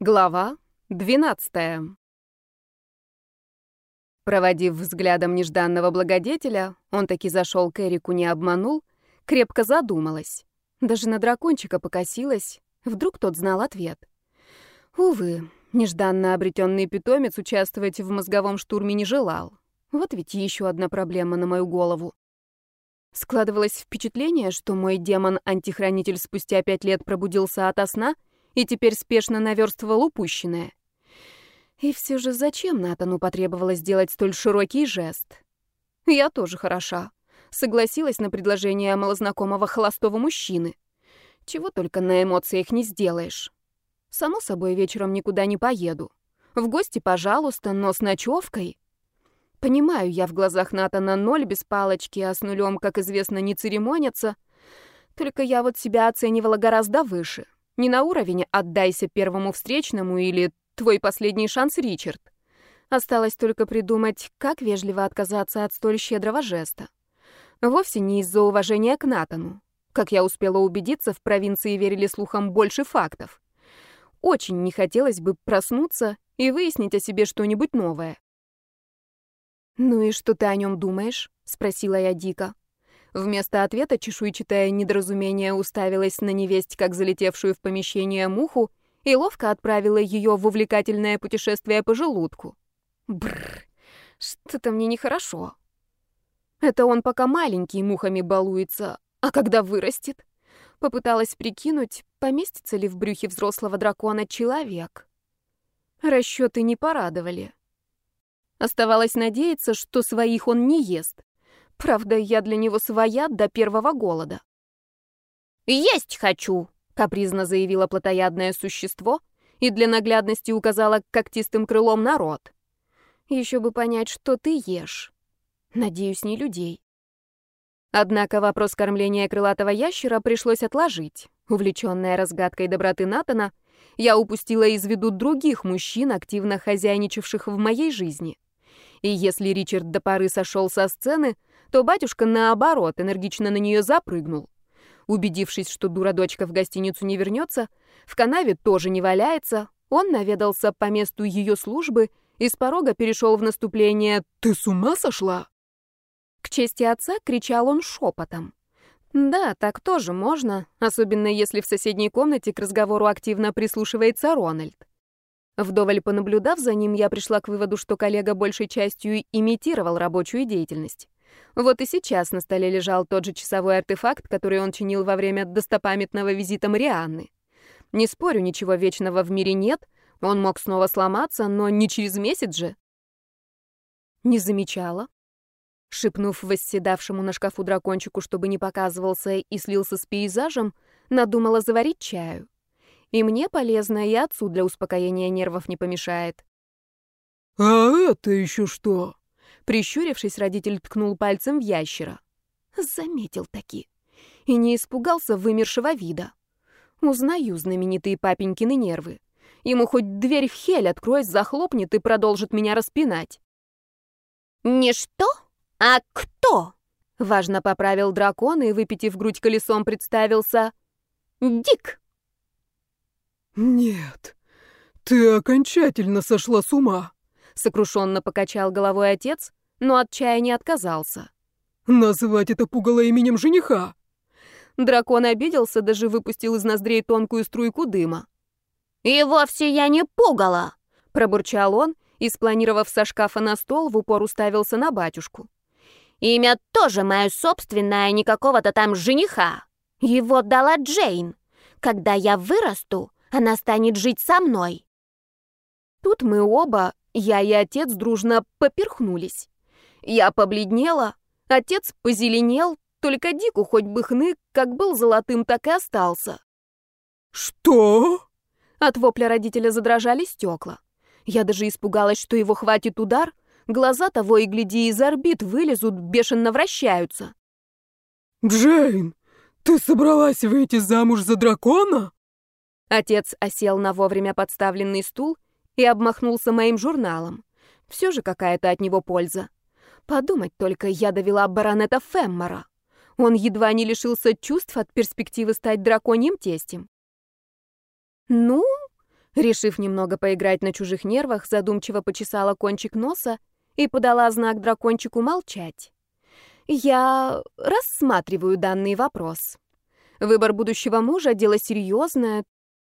Глава 12. Проводив взглядом нежданного благодетеля, он таки зашел к Эрику, не обманул, крепко задумалась. Даже на дракончика покосилась, вдруг тот знал ответ. Увы, нежданно обретенный питомец участвовать в мозговом штурме не желал. Вот ведь еще одна проблема на мою голову. Складывалось впечатление, что мой демон-антихранитель спустя пять лет пробудился ото сна — и теперь спешно наверстывал упущенное. И все же зачем Натану потребовалось сделать столь широкий жест? Я тоже хороша. Согласилась на предложение малознакомого холостого мужчины. Чего только на эмоциях не сделаешь. Само собой, вечером никуда не поеду. В гости, пожалуйста, но с ночевкой. Понимаю, я в глазах Натана ноль без палочки, а с нулем, как известно, не церемонятся. Только я вот себя оценивала гораздо выше. Не на уровень «отдайся первому встречному» или «твой последний шанс, Ричард». Осталось только придумать, как вежливо отказаться от столь щедрого жеста. Вовсе не из-за уважения к Натану. Как я успела убедиться, в провинции верили слухам больше фактов. Очень не хотелось бы проснуться и выяснить о себе что-нибудь новое. «Ну и что ты о нем думаешь?» — спросила я дико. Вместо ответа чешуйчатое недоразумение уставилась на невесть, как залетевшую в помещение муху, и ловко отправила ее в увлекательное путешествие по желудку. Бррр, что-то мне нехорошо. Это он пока маленький мухами балуется, а когда вырастет? Попыталась прикинуть, поместится ли в брюхе взрослого дракона человек. Расчеты не порадовали. Оставалось надеяться, что своих он не ест. Правда, я для него своя до первого голода. «Есть хочу!» — капризно заявило плотоядное существо и для наглядности указала когтистым крылом на рот. Еще бы понять, что ты ешь. Надеюсь, не людей. Однако вопрос кормления крылатого ящера пришлось отложить. Увлеченная разгадкой доброты Натана, я упустила из виду других мужчин, активно хозяйничавших в моей жизни. И если Ричард до поры сошел со сцены, то батюшка, наоборот, энергично на нее запрыгнул. Убедившись, что дура-дочка в гостиницу не вернется, в канаве тоже не валяется, он наведался по месту ее службы и с порога перешел в наступление «Ты с ума сошла?» К чести отца кричал он шепотом. Да, так тоже можно, особенно если в соседней комнате к разговору активно прислушивается Рональд. Вдоволь понаблюдав за ним, я пришла к выводу, что коллега большей частью имитировал рабочую деятельность. Вот и сейчас на столе лежал тот же часовой артефакт, который он чинил во время достопамятного визита Марианны. Не спорю, ничего вечного в мире нет, он мог снова сломаться, но не через месяц же. Не замечала. Шепнув восседавшему на шкафу дракончику, чтобы не показывался и слился с пейзажем, надумала заварить чаю. И мне полезно, и отцу для успокоения нервов не помешает. «А это еще что?» Прищурившись, родитель ткнул пальцем в ящера. Заметил таки. И не испугался вымершего вида. Узнаю знаменитые папенькины нервы. Ему хоть дверь в хель открой, захлопнет и продолжит меня распинать. «Не что, а кто?» Важно поправил дракон и, выпитив грудь колесом, представился «Дик». «Нет, ты окончательно сошла с ума», — сокрушенно покачал головой отец, но от чая не отказался. «Называть это пугало именем жениха!» Дракон обиделся, даже выпустил из ноздрей тонкую струйку дыма. «И вовсе я не пугала!» — пробурчал он и, спланировав со шкафа на стол, в упор уставился на батюшку. «Имя тоже мое собственное, не какого-то там жениха. Его дала Джейн. Когда я вырасту, она станет жить со мной». Тут мы оба, я и отец, дружно поперхнулись. Я побледнела, отец позеленел, только Дику хоть бы хны, как был золотым, так и остался. «Что?» От вопля родителя задрожали стекла. Я даже испугалась, что его хватит удар, глаза того и гляди из орбит вылезут, бешено вращаются. «Джейн, ты собралась выйти замуж за дракона?» Отец осел на вовремя подставленный стул и обмахнулся моим журналом. Все же какая-то от него польза. Подумать только, я довела баронета Феммора. Он едва не лишился чувств от перспективы стать драконьим тестем. Ну, Решив немного поиграть на чужих нервах, задумчиво почесала кончик носа и подала знак дракончику молчать. Я рассматриваю данный вопрос. Выбор будущего мужа — дело серьезное.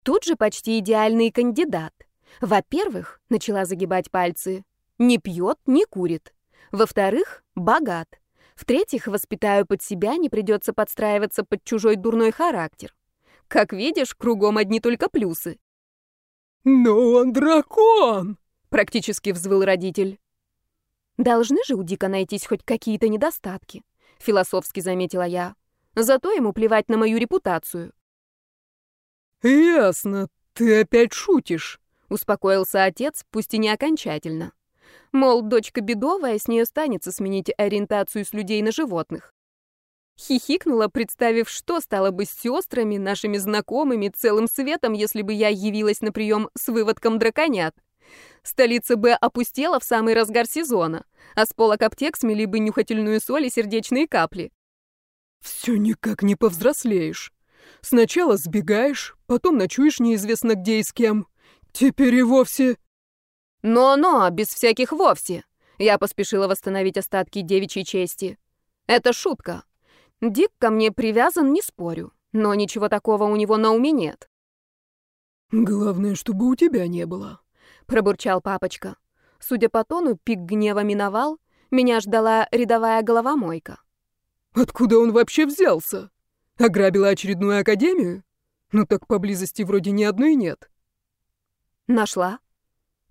Тут же почти идеальный кандидат. Во-первых, начала загибать пальцы, не пьет, не курит. Во-вторых, богат. В-третьих, воспитаю под себя, не придется подстраиваться под чужой дурной характер. Как видишь, кругом одни только плюсы. «Но он дракон!» — практически взвыл родитель. «Должны же у Дика найтись хоть какие-то недостатки», — философски заметила я. «Зато ему плевать на мою репутацию». «Ясно, ты опять шутишь», — успокоился отец, пусть и не окончательно. Мол, дочка бедовая, с нее станется сменить ориентацию с людей на животных. Хихикнула, представив, что стало бы с сестрами, нашими знакомыми, целым светом, если бы я явилась на прием с выводком драконят. Столица Б опустела в самый разгар сезона, а с полок аптек смели бы нюхательную соль и сердечные капли. «Все никак не повзрослеешь. Сначала сбегаешь, потом ночуешь неизвестно где и с кем. Теперь и вовсе...» «Но-но, без всяких вовсе!» Я поспешила восстановить остатки девичьей чести. «Это шутка. Дик ко мне привязан, не спорю, но ничего такого у него на уме нет». «Главное, чтобы у тебя не было», — пробурчал папочка. Судя по тону, пик гнева миновал, меня ждала рядовая головомойка. «Откуда он вообще взялся? Ограбила очередную академию? Ну так поблизости вроде ни одной нет». «Нашла?»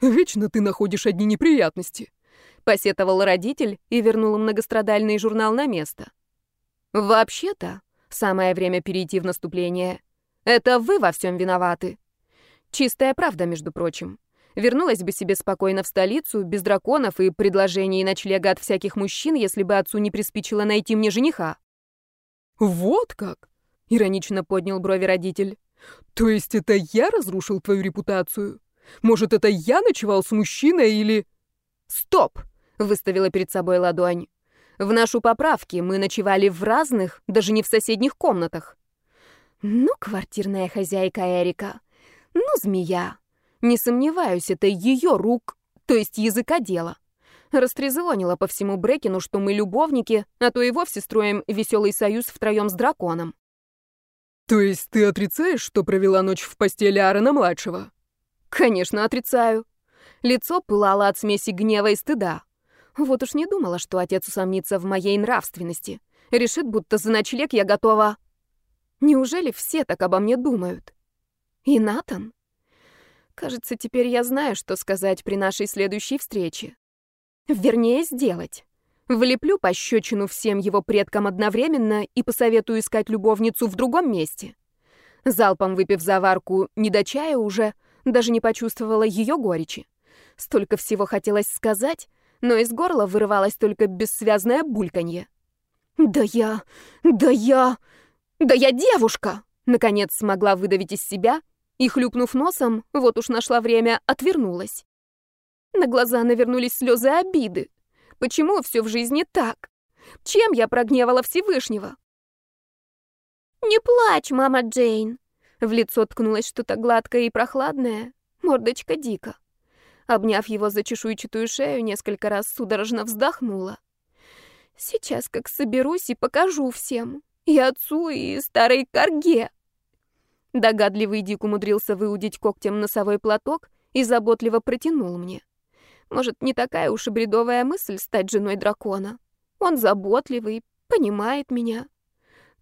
«Вечно ты находишь одни неприятности», — посетовал родитель и вернул многострадальный журнал на место. «Вообще-то, самое время перейти в наступление. Это вы во всем виноваты. Чистая правда, между прочим. Вернулась бы себе спокойно в столицу, без драконов и предложений ночлега от всяких мужчин, если бы отцу не приспичило найти мне жениха». «Вот как?» — иронично поднял брови родитель. «То есть это я разрушил твою репутацию?» Может, это я ночевал с мужчиной или...» «Стоп!» — выставила перед собой ладонь. «В нашу поправки мы ночевали в разных, даже не в соседних комнатах». «Ну, квартирная хозяйка Эрика, ну, змея. Не сомневаюсь, это ее рук, то есть языка дело. Растрезвонила по всему Брекину, что мы любовники, а то и вовсе строим веселый союз втроем с драконом». «То есть ты отрицаешь, что провела ночь в постели Аарона-младшего?» Конечно, отрицаю. Лицо пылало от смеси гнева и стыда. Вот уж не думала, что отец усомнится в моей нравственности. Решит, будто за ночлег я готова... Неужели все так обо мне думают? И Натан? Кажется, теперь я знаю, что сказать при нашей следующей встрече. Вернее, сделать. Влеплю пощечину всем его предкам одновременно и посоветую искать любовницу в другом месте. Залпом выпив заварку не до чая уже, даже не почувствовала ее горечи. Столько всего хотелось сказать, но из горла вырывалось только бессвязное бульканье. «Да я... да я... да я девушка!» Наконец смогла выдавить из себя и, хлюпнув носом, вот уж нашла время, отвернулась. На глаза навернулись слезы обиды. Почему все в жизни так? Чем я прогневала Всевышнего? «Не плачь, мама Джейн!» В лицо ткнулось что-то гладкое и прохладное, мордочка Дика. Обняв его за чешуйчатую шею, несколько раз судорожно вздохнула. Сейчас как соберусь и покажу всем. И отцу, и старой корге. Догадливый Дик умудрился выудить когтем носовой платок и заботливо протянул мне. Может, не такая уж и бредовая мысль стать женой дракона. Он заботливый, понимает меня.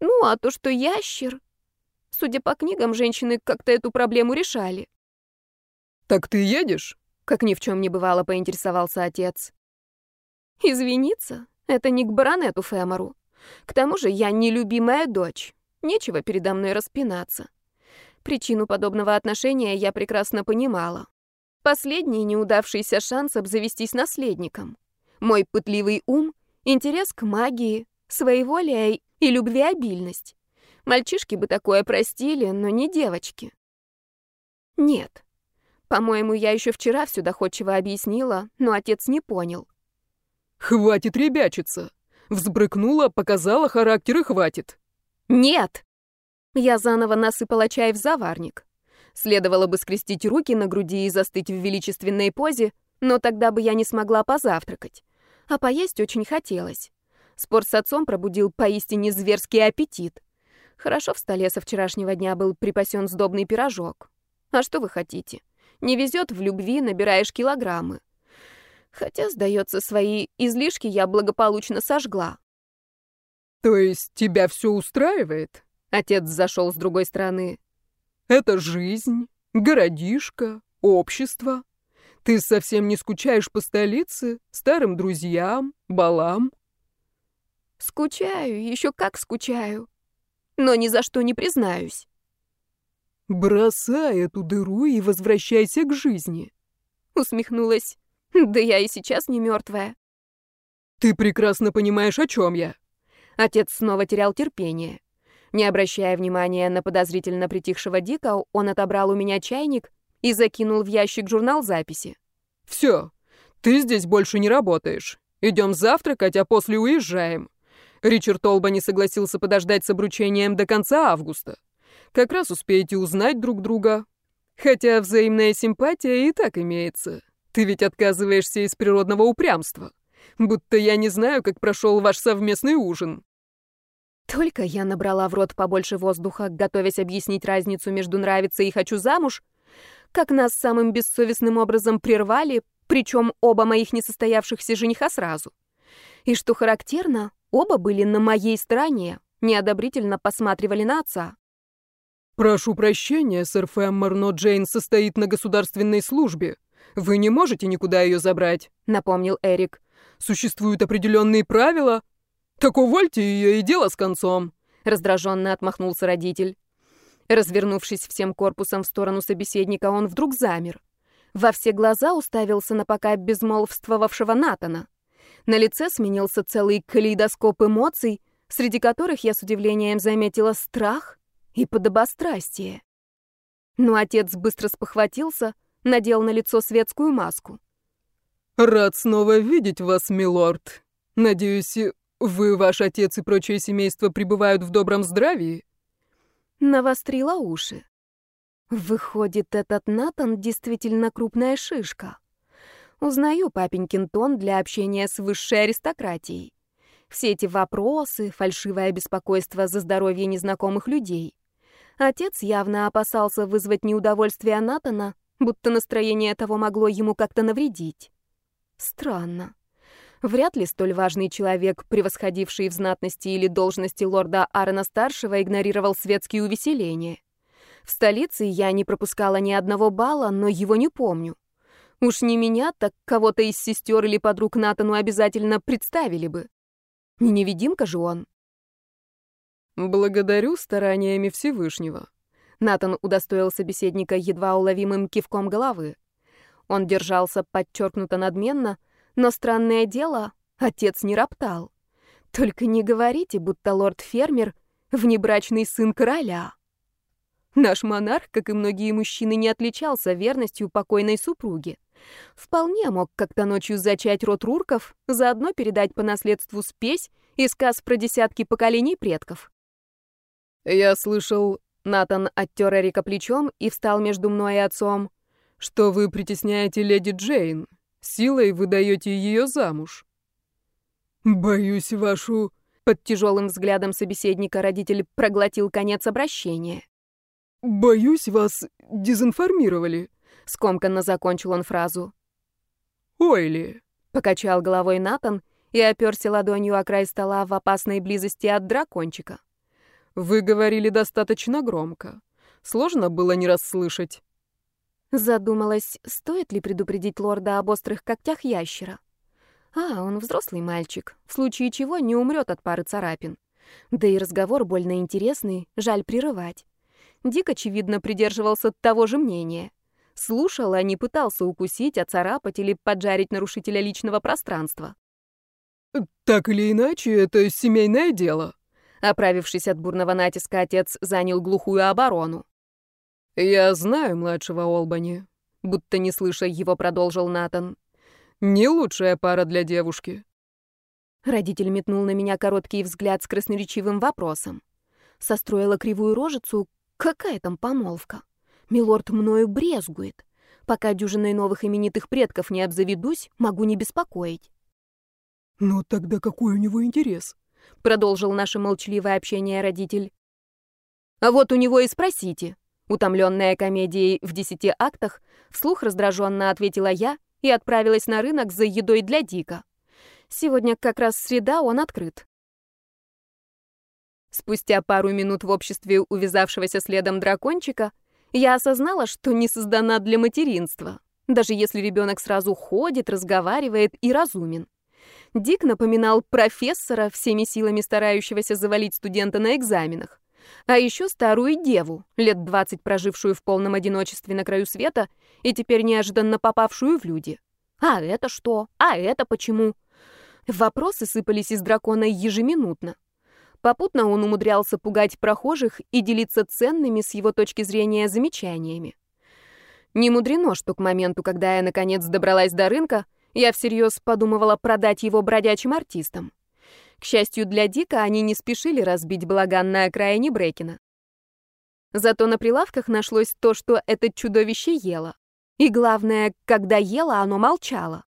Ну, а то, что ящер... Судя по книгам, женщины как-то эту проблему решали. «Так ты едешь?» — как ни в чем не бывало, поинтересовался отец. «Извиниться? Это не к баронету Фемору. К тому же я нелюбимая дочь. Нечего передо мной распинаться. Причину подобного отношения я прекрасно понимала. Последний неудавшийся шанс обзавестись наследником. Мой пытливый ум, интерес к магии, своеволие и любвеобильность. Мальчишки бы такое простили, но не девочки. Нет. По-моему, я еще вчера все доходчиво объяснила, но отец не понял. «Хватит ребячиться!» Взбрыкнула, показала характер и хватит. «Нет!» Я заново насыпала чай в заварник. Следовало бы скрестить руки на груди и застыть в величественной позе, но тогда бы я не смогла позавтракать. А поесть очень хотелось. Спор с отцом пробудил поистине зверский аппетит. Хорошо в столе со вчерашнего дня был припасен сдобный пирожок. А что вы хотите? Не везет в любви, набираешь килограммы. Хотя, сдается, свои излишки я благополучно сожгла. То есть тебя все устраивает? Отец зашел с другой стороны. Это жизнь, городишко, общество. Ты совсем не скучаешь по столице, старым друзьям, балам? Скучаю, еще как скучаю. Но ни за что не признаюсь. Бросай эту дыру и возвращайся к жизни. Усмехнулась. Да я и сейчас не мертвая. Ты прекрасно понимаешь, о чем я. Отец снова терял терпение. Не обращая внимания на подозрительно притихшего Дика, он отобрал у меня чайник и закинул в ящик журнал записи. «Все, ты здесь больше не работаешь. Идем завтракать, а после уезжаем». Ричард Олба не согласился подождать с обручением до конца августа. Как раз успеете узнать друг друга. Хотя взаимная симпатия и так имеется. Ты ведь отказываешься из природного упрямства. Будто я не знаю, как прошел ваш совместный ужин. Только я набрала в рот побольше воздуха, готовясь объяснить разницу между «нравится» и «хочу замуж», как нас самым бессовестным образом прервали, причем оба моих несостоявшихся жениха сразу. И что характерно, оба были на моей стороне, неодобрительно посматривали на отца. «Прошу прощения, сэр Фэммер, но Джейн состоит на государственной службе. Вы не можете никуда ее забрать», — напомнил Эрик. «Существуют определенные правила, «Так увольте ее и дело с концом», — раздраженно отмахнулся родитель. Развернувшись всем корпусом в сторону собеседника, он вдруг замер. Во все глаза уставился на пока безмолвствовавшего Натана. На лице сменился целый калейдоскоп эмоций, среди которых я с удивлением заметила страх и подобострастие. Но отец быстро спохватился, надел на лицо светскую маску. «Рад снова видеть вас, милорд. Надеюсь, вы, ваш отец и прочее семейство пребывают в добром здравии? Навострила уши. Выходит, этот Натан действительно крупная шишка. Узнаю папенькин тон для общения с высшей аристократией. Все эти вопросы, фальшивое беспокойство за здоровье незнакомых людей. Отец явно опасался вызвать неудовольствие Натана, будто настроение того могло ему как-то навредить. Странно. Вряд ли столь важный человек, превосходивший в знатности или должности лорда Аарона-старшего, игнорировал светские увеселения. В столице я не пропускала ни одного бала, но его не помню. Уж не меня, так кого-то из сестер или подруг Натану обязательно представили бы. Не невидимка же он. «Благодарю стараниями Всевышнего». Натан удостоил собеседника едва уловимым кивком головы. Он держался подчеркнуто надменно, но странное дело, отец не роптал. Только не говорите, будто лорд-фермер — внебрачный сын короля. Наш монарх, как и многие мужчины, не отличался верностью покойной супруге. Вполне мог как-то ночью зачать род Рурков, заодно передать по наследству спесь и сказ про десятки поколений предков. «Я слышал...» — Натан оттер Эрика плечом и встал между мной и отцом, «что вы притесняете леди Джейн, Силой вы даете ее замуж. Боюсь вашу... Под тяжелым взглядом собеседника родитель проглотил конец обращения. «Боюсь, вас дезинформировали», — скомканно закончил он фразу. «Ой ли», — покачал головой Натан и оперся ладонью о край стола в опасной близости от дракончика. «Вы говорили достаточно громко. Сложно было не расслышать». Задумалась, стоит ли предупредить лорда об острых когтях ящера. А, он взрослый мальчик, в случае чего не умрет от пары царапин. Да и разговор больно интересный, жаль прерывать. Дик, очевидно, придерживался того же мнения. Слушал, а не пытался укусить, оцарапать или поджарить нарушителя личного пространства. «Так или иначе, это семейное дело». Оправившись от бурного натиска, отец занял глухую оборону. «Я знаю младшего Олбани», — будто не слыша его, продолжил Натан. «Не лучшая пара для девушки». Родитель метнул на меня короткий взгляд с красноречивым вопросом. Состроила кривую рожицу. Какая там помолвка? Милорд мною брезгует. Пока дюжиной новых именитых предков не обзаведусь, могу не беспокоить. «Ну тогда какой у него интерес?» — продолжил наше молчаливое общение родитель. «А вот у него и спросите». Утомленная комедией в десяти актах, вслух раздраженно ответила я и отправилась на рынок за едой для Дика. Сегодня как раз среда, он открыт. Спустя пару минут в обществе увязавшегося следом дракончика я осознала, что не создана для материнства, даже если ребенок сразу ходит, разговаривает и разумен. Дик напоминал профессора, всеми силами старающегося завалить студента на экзаменах. А еще старую деву, лет двадцать прожившую в полном одиночестве на краю света и теперь неожиданно попавшую в люди. А это что? А это почему? Вопросы сыпались из дракона ежеминутно. Попутно он умудрялся пугать прохожих и делиться ценными с его точки зрения замечаниями. Не мудрено, что к моменту, когда я наконец добралась до рынка, я всерьез подумывала продать его бродячим артистам. К счастью для Дика, они не спешили разбить балаган на окраине Брекина. Зато на прилавках нашлось то, что это чудовище ело. И главное, когда ело, оно молчало.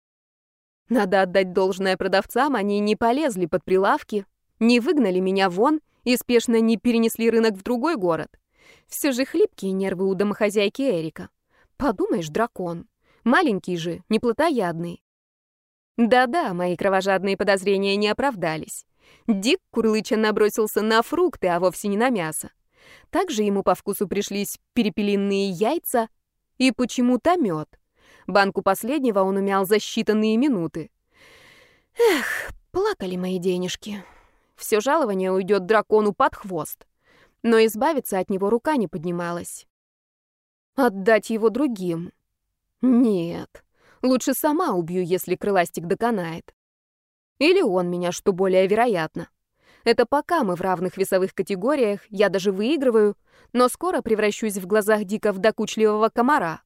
Надо отдать должное продавцам, они не полезли под прилавки, не выгнали меня вон и спешно не перенесли рынок в другой город. Все же хлипкие нервы у домохозяйки Эрика. Подумаешь, дракон. Маленький же, не плотоядный. Да-да, мои кровожадные подозрения не оправдались. Дик курлыча набросился на фрукты, а вовсе не на мясо. Также ему по вкусу пришлись перепелиные яйца и почему-то мед. Банку последнего он умял за считанные минуты. Эх, плакали мои денежки. Все жалование уйдет дракону под хвост. Но избавиться от него рука не поднималась. Отдать его другим? Нет. Лучше сама убью, если крыластик доконает. Или он меня, что более вероятно. Это пока мы в равных весовых категориях, я даже выигрываю, но скоро превращусь в глазах Дика в докучливого комара.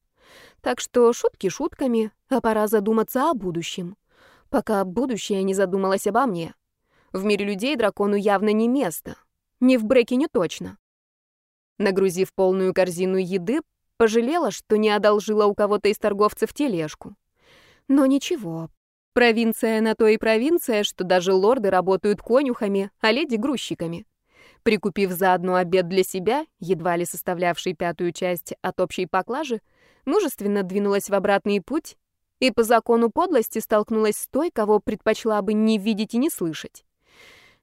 Так что шутки шутками, а пора задуматься о будущем. Пока будущее не задумалось обо мне. В мире людей дракону явно не место. Не в Брекине точно. Нагрузив полную корзину еды, пожалела, что не одолжила у кого-то из торговцев тележку. Но ничего. Провинция на то и провинция, что даже лорды работают конюхами, а леди — грузчиками. Прикупив заодно обед для себя, едва ли составлявший пятую часть от общей поклажи, мужественно двинулась в обратный путь и по закону подлости столкнулась с той, кого предпочла бы не видеть и не слышать.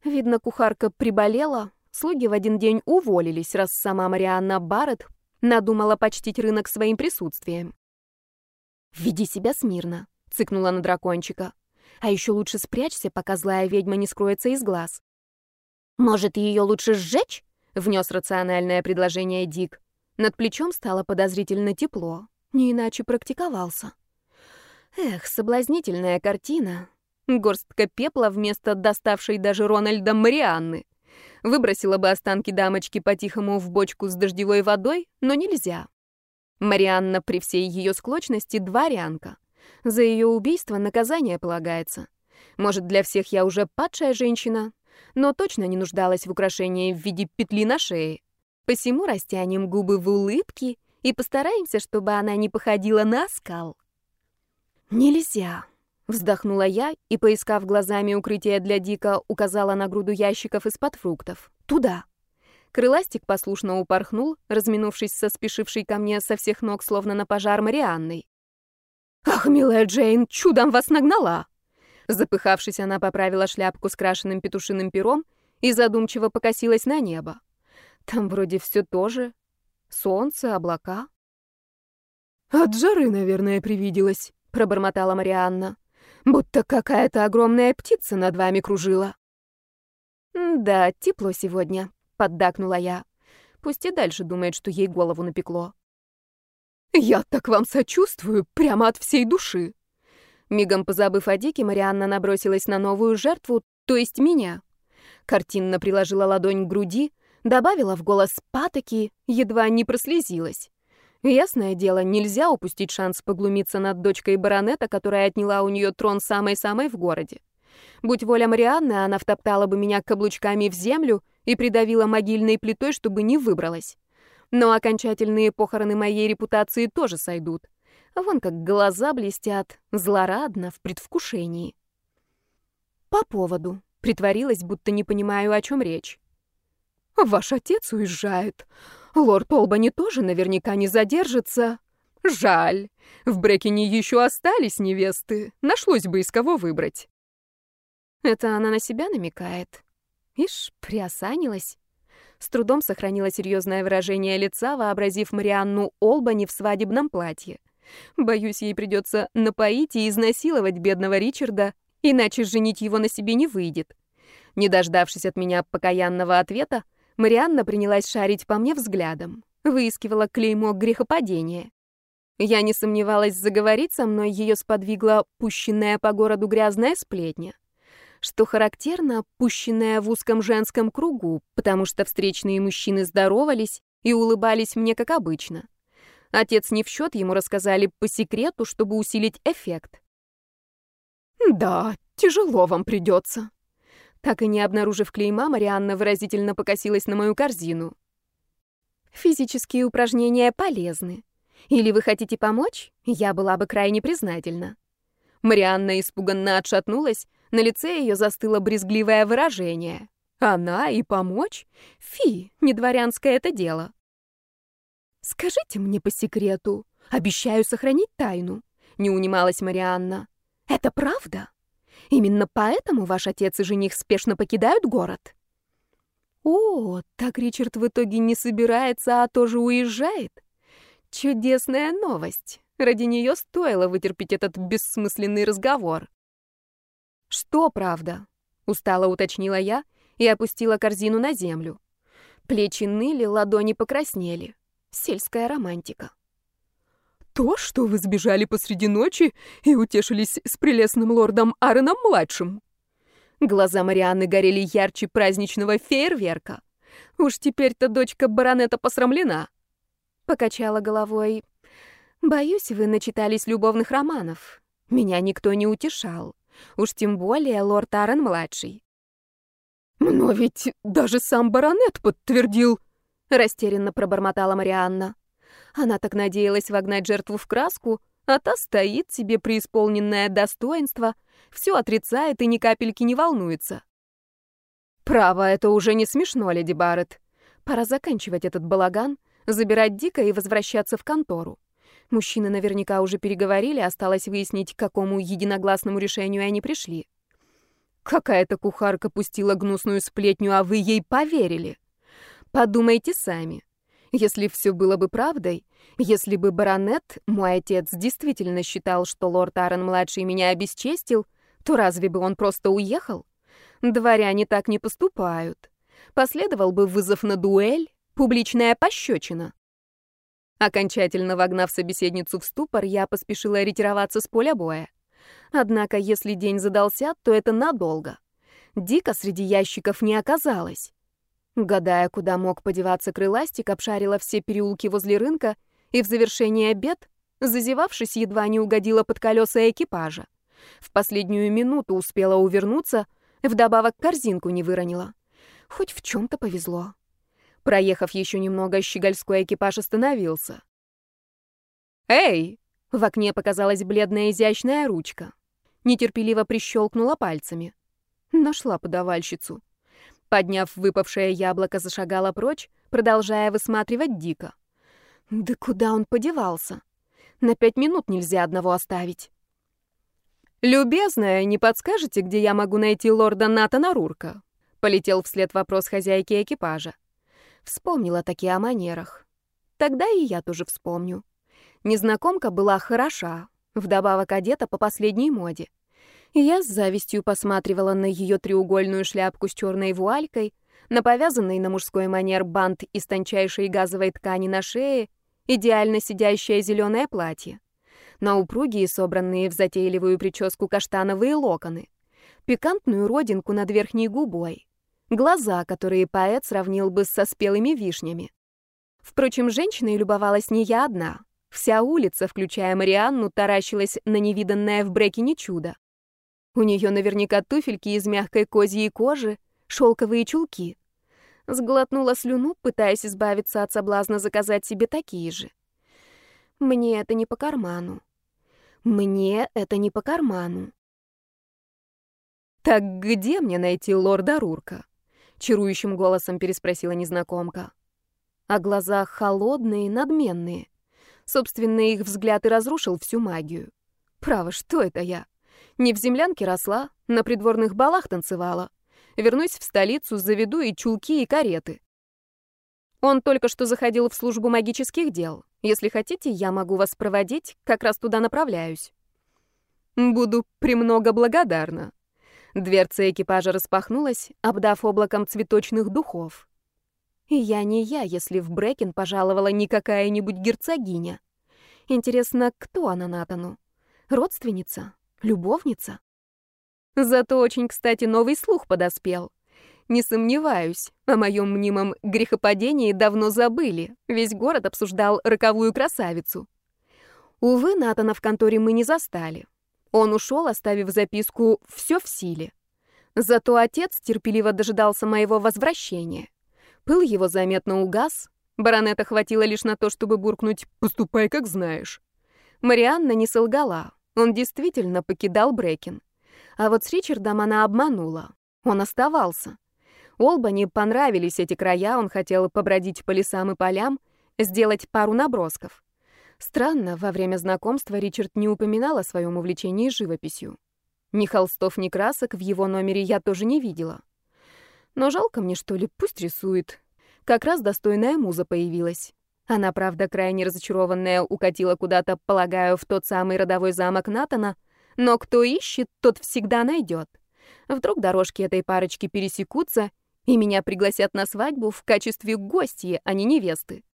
Видно, кухарка приболела, слуги в один день уволились, раз сама Марианна Барретт надумала почтить рынок своим присутствием. «Веди себя смирно», — цыкнула на дракончика. «А еще лучше спрячься, пока злая ведьма не скроется из глаз». «Может, ее лучше сжечь?» — внес рациональное предложение Дик. Над плечом стало подозрительно тепло, не иначе практиковался. Эх, соблазнительная картина. Горстка пепла вместо доставшей даже Рональда Марианны. Выбросила бы останки дамочки по-тихому в бочку с дождевой водой, но нельзя. Марианна при всей ее склочности дворянка. За ее убийство наказание полагается. Может, для всех я уже падшая женщина, но точно не нуждалась в украшении в виде петли на шее. Посему растянем губы в улыбке и постараемся, чтобы она не походила на скал. Нельзя. Вздохнула я и, поискав глазами укрытие для Дика, указала на груду ящиков из-под фруктов. Туда. Крыластик послушно упорхнул, разминувшись со спешившей ко мне со всех ног, словно на пожар Марианной. «Ах, милая Джейн, чудом вас нагнала!» Запыхавшись, она поправила шляпку с крашенным петушиным пером и задумчиво покосилась на небо. Там вроде все то же. Солнце, облака. «От жары, наверное, привиделась», — пробормотала Марианна будто какая-то огромная птица над вами кружила. «Да, тепло сегодня», — поддакнула я. Пусть и дальше думает, что ей голову напекло. «Я так вам сочувствую, прямо от всей души!» Мигом позабыв о Дике, Марианна набросилась на новую жертву, то есть меня. Картинно приложила ладонь к груди, добавила в голос патоки, едва не прослезилась. Ясное дело, нельзя упустить шанс поглумиться над дочкой баронета, которая отняла у нее трон самой-самой в городе. Будь воля Марианны, она втоптала бы меня каблучками в землю и придавила могильной плитой, чтобы не выбралась. Но окончательные похороны моей репутации тоже сойдут. Вон как глаза блестят, злорадно, в предвкушении. По поводу. Притворилась, будто не понимаю, о чем речь. Ваш отец уезжает. Лорд Олбани тоже наверняка не задержится. Жаль. В Брекине еще остались невесты. Нашлось бы из кого выбрать. Это она на себя намекает. Ишь, приосанилась. С трудом сохранила серьезное выражение лица, вообразив Марианну Олбани в свадебном платье. Боюсь, ей придется напоить и изнасиловать бедного Ричарда, иначе женить его на себе не выйдет. Не дождавшись от меня покаянного ответа, Марианна принялась шарить по мне взглядом, выискивала клеймо грехопадения. Я не сомневалась заговорить со мной, ее сподвигла пущенная по городу грязная сплетня. Что характерно, пущенная в узком женском кругу, потому что встречные мужчины здоровались и улыбались мне как обычно. Отец не в счет, ему рассказали по секрету, чтобы усилить эффект. «Да, тяжело вам придется», так и не обнаружив клейма, Марианна выразительно покосилась на мою корзину. Физические упражнения полезны. Или вы хотите помочь? Я была бы крайне признательна. Марианна испуганно отшатнулась, на лице ее застыло брезгливое выражение. Она и помочь? Фи, не дворянское это дело. Скажите мне по секрету, обещаю сохранить тайну, не унималась Марианна. Это правда? Именно поэтому ваш отец и жених спешно покидают город? О, так Ричард в итоге не собирается, а тоже уезжает? Чудесная новость. Ради нее стоило вытерпеть этот бессмысленный разговор. Что правда? Устало уточнила я и опустила корзину на землю. Плечи ныли, ладони покраснели. Сельская романтика. То, что вы сбежали посреди ночи и утешились с прелестным лордом Аароном-младшим. Глаза Марианны горели ярче праздничного фейерверка. Уж теперь-то дочка баронета посрамлена. Покачала головой. Боюсь, вы начитались любовных романов. Меня никто не утешал. Уж тем более лорд Аарон-младший. «Но ведь даже сам баронет подтвердил», — растерянно пробормотала Марианна. Она так надеялась вогнать жертву в краску, а та стоит себе преисполненное достоинство, все отрицает и ни капельки не волнуется. Право, это уже не смешно, леди Барретт. Пора заканчивать этот балаган, забирать Дика и возвращаться в контору. Мужчины наверняка уже переговорили, осталось выяснить, к какому единогласному решению они пришли. Какая-то кухарка пустила гнусную сплетню, а вы ей поверили. Подумайте сами. Если все было бы правдой, если бы баронет, мой отец, действительно считал, что лорд Аарон-младший меня обесчестил, то разве бы он просто уехал? Дворяне так не поступают. Последовал бы вызов на дуэль, публичная пощечина. Окончательно вогнав собеседницу в ступор, я поспешила ретироваться с поля боя. Однако, если день задался, то это надолго. Дика среди ящиков не оказалось. Гадая, куда мог подеваться крыластик, обшарила все переулки возле рынка и в завершение обед, зазевавшись, едва не угодила под колеса экипажа. В последнюю минуту успела увернуться, вдобавок корзинку не выронила. Хоть в чем-то повезло. Проехав еще немного, щегольской экипаж остановился. «Эй!» — в окне показалась бледная изящная ручка. Нетерпеливо прищелкнула пальцами. Нашла подавальщицу. Подняв выпавшее яблоко, зашагала прочь, продолжая высматривать Дика. Да куда он подевался? На пять минут нельзя одного оставить. «Любезная, не подскажете, где я могу найти лорда Натана Рурка?» Полетел вслед вопрос хозяйки экипажа. Вспомнила таки о манерах. Тогда и я тоже вспомню. Незнакомка была хороша, вдобавок одета по последней моде. Я с завистью посматривала на ее треугольную шляпку с черной вуалькой, на повязанный на мужской манер бант из тончайшей газовой ткани на шее, идеально сидящее зеленое платье, на упругие, собранные в затейливую прическу каштановые локоны, пикантную родинку над верхней губой, глаза, которые поэт сравнил бы со спелыми вишнями. Впрочем, женщиной любовалась не я одна. Вся улица, включая Марианну, таращилась на невиданное в Брекине чудо. У нее наверняка туфельки из мягкой козьей кожи, шелковые чулки. Сглотнула слюну, пытаясь избавиться от соблазна заказать себе такие же. Мне это не по карману. Мне это не по карману. «Так где мне найти лорда Рурка?» — чарующим голосом переспросила незнакомка. А глаза холодные, надменные. Собственно, их взгляд и разрушил всю магию. Право, что это я? Не в землянке росла, на придворных балах танцевала. Вернусь в столицу, заведу и чулки, и кареты. Он только что заходил в службу магических дел. Если хотите, я могу вас проводить, как раз туда направляюсь. Буду премного благодарна. Дверца экипажа распахнулась, обдав облаком цветочных духов. Я не я, если в Брекен пожаловала не какая-нибудь герцогиня. Интересно, кто она Натану? Родственница? Любовница? Зато очень, кстати, новый слух подоспел. Не сомневаюсь, о моем мнимом грехопадении давно забыли. Весь город обсуждал роковую красавицу. Увы, Натана в конторе мы не застали. Он ушел, оставив записку «все в силе». Зато отец терпеливо дожидался моего возвращения. Пыл его заметно угас, баронета хватило лишь на то, чтобы буркнуть «поступай, как знаешь». Марианна не солгала, он действительно покидал Брекин. А вот с Ричардом она обманула. Он оставался. Олбани понравились эти края, он хотел побродить по лесам и полям, сделать пару набросков. Странно, во время знакомства Ричард не упоминал о своем увлечении живописью. Ни холстов, ни красок в его номере я тоже не видела. Но жалко мне, что ли, пусть рисует. Как раз достойная муза появилась. Она, правда, крайне разочарованная, укатила куда-то, полагаю, в тот самый родовой замок Натана, но кто ищет, тот всегда найдет. Вдруг дорожки этой парочки пересекутся, и меня пригласят на свадьбу в качестве гостьи, а не невесты.